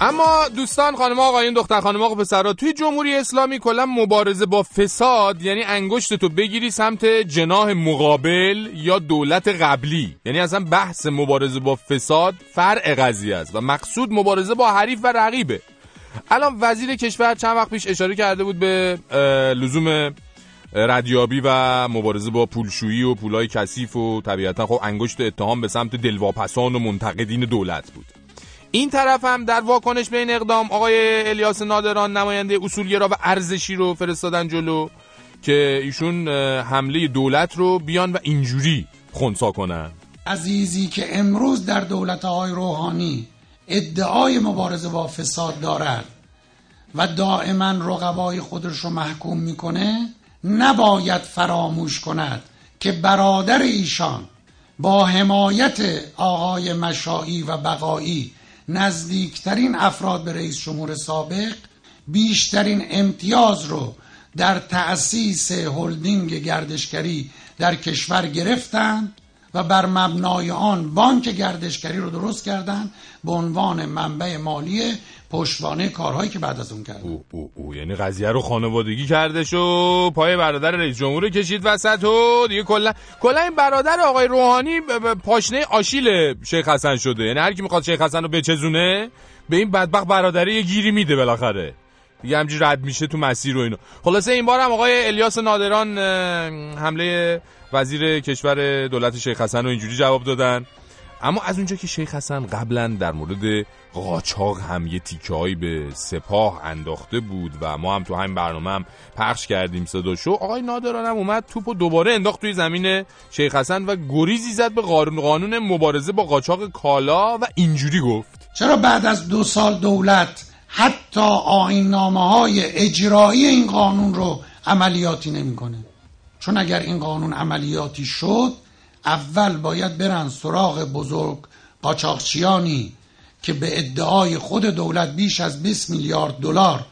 اما دوستان خانم آقایون دختر خانم آقا پسرا توی جمهوری اسلامی کلا مبارزه با فساد یعنی انگشت تو بگیری سمت جناه مقابل یا دولت قبلی. یعنی اصلا بحث مبارزه با فساد فرع قضیه است و مقصود مبارزه با حریف و رقیبه. الان وزیر کشور چند وقت پیش اشاره کرده بود به لزوم ردیابی و مبارزه با پولشویی و پولای کثیف و طبیعتا خب انگشت اتهام به سمت دلواپسان و منتقدین دولت بود. این طرف هم در واکنش به این اقدام آقای الیاس نادران نماینده اصولگرا و ارزشی رو فرستادن جلو که ایشون حمله دولت رو بیان و اینجوری خونسا کنن. عزیزی که امروز در دولتهای روحانی ادعای مبارزه با فساد دارد و دائما رقبای خودش رو محکوم می‌کنه نباید فراموش کند که برادر ایشان با حمایت آقای مشایی و بقایی نزدیکترین افراد به رئیس جمهور سابق بیشترین امتیاز رو در تأسیس هلدینگ گردشگری در کشور گرفتند. و بر مبنای آن بانک گردشگری رو درست کردند به عنوان منبع مالی پشتوانه کارهایی که بعد از اون کرد او, او, او. یعنی قضیه رو خانوادگی کرده شو. پای برادر رئیس جمهور کشید وسط و دیگه کلا کلا این برادر آقای روحانی پاشنه آشیل شیخ حسن شده. یعنی هر کی می‌خواد شیخ حسن رو بچزونه به این بدبخت برادره یه گیری میده بالاخره. دیگه همجوری رد میشه تو مسیر و اینو خلاصه این بار هم آقای الیاس نادران حمله وزیر کشور دولت شیخ حسن رو اینجوری جواب دادن. اما از اونجا که شیخ حسن قبلا در مورد قاچاق هم یه تیکه به سپاه انداخته بود و ما هم تو همین برنامه هم پخش کردیم صداشو آقای نادران هم اومد توپ و دوباره انداخت توی زمین شیخ حسن و گریزی زد به قانون مبارزه با قاچاق کالا و اینجوری گفت. چرا بعد از دو سال دولت حتی آین نامه های اجرایی این قانون رو عملیاتی نمی‌کنه. چون اگر این قانون عملیاتی شد اول باید برن سراغ بزرگ قاچاقچیانی که به ادعای خود دولت بیش از 20 میلیارد دلار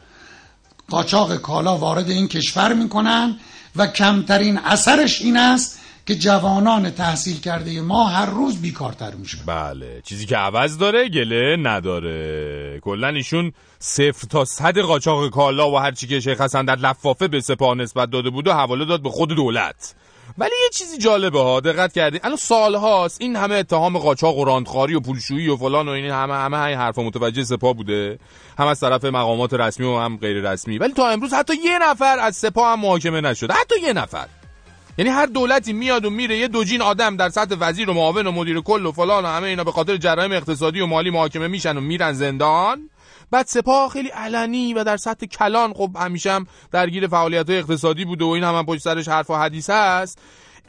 قاچاق کالا وارد این کشور می‌کنن و کمترین اثرش این است که جوانان تحصیل کرده ما هر روز بیکارتر میشه بله چیزی که عوض داره گله نداره. کلا ایشون صفر تا صد قاچاق کالا و هر چی که شیخ حسن در لفافه به سپاه نسبت داده بود و حواله داد به خود دولت. ولی یه چیزی جالبه ها دقت کردین. الان سال هاست این همه اتهام قاچاق و راندخاری و پولشویی و فلان و این همه همه این حرفا متوجه سپاه بوده. هم از طرف مقامات رسمی و هم غیر رسمی ولی تا امروز حتی یه نفر از سپاه هم محاکمه نشده حتی یه نفر. یعنی هر دولتی میاد و میره یه دوجین آدم در سطح وزیر و معاون و مدیر کل و فلان و همه اینا به خاطر جرایم اقتصادی و مالی محاکمه میشن و میرن زندان. بعد سپاه خیلی علنی و در سطح کلان خب همیشه هم درگیر فعالیت اقتصادی بوده و این هم, هم پشت سرش حرف و حدیث هست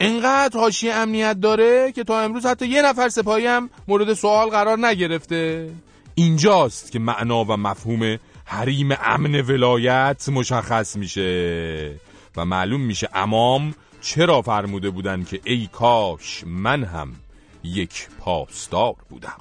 انقدر حاشیه امنیت داره که تا امروز حتی یه نفر سپاهی هم مورد سوال قرار نگرفته. اینجاست که معنا و مفهوم حریم امن ولایت مشخص میشه و معلوم میشه امام چرا فرموده بودن که ای کاش من هم یک پاسدار بودم؟